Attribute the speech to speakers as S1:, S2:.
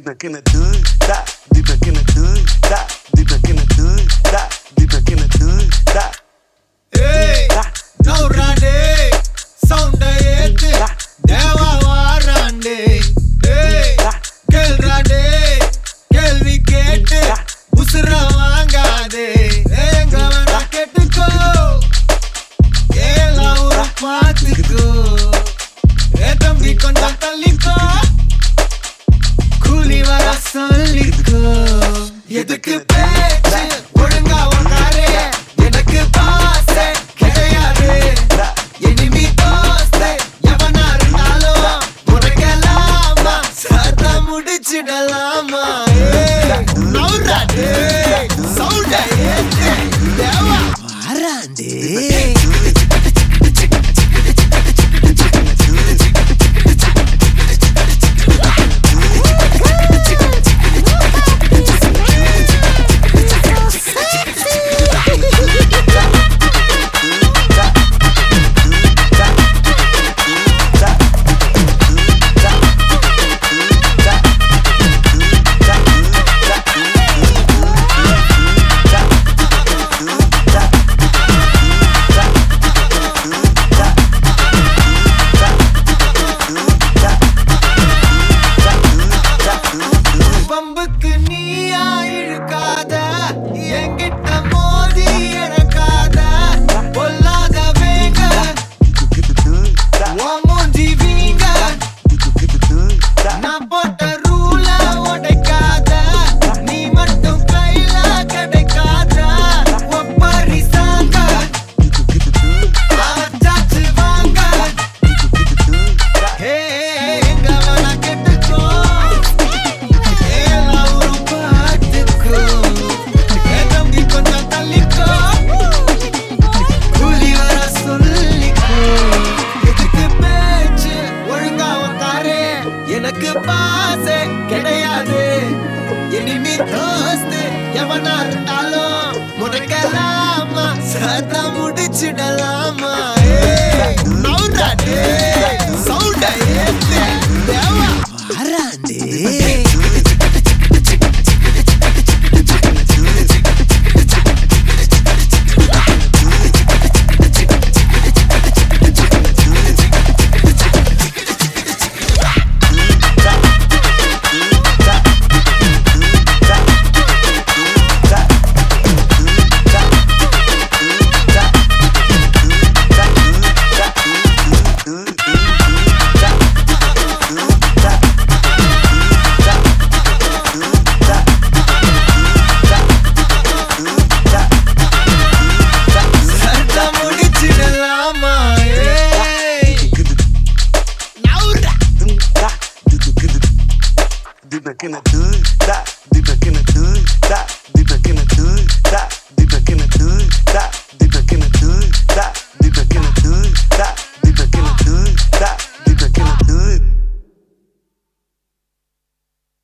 S1: back in the hood, stop. Deep in the hood, stop. Deep in the hood, stop. Deep in the hood,
S2: stop. குதிச்சிடலாமா சவுண்டே தேவா దోస్తే ఎవనా రుండాలో మునకలామా సదా ముడిచిడలామా
S1: నౌరాటే In the good, that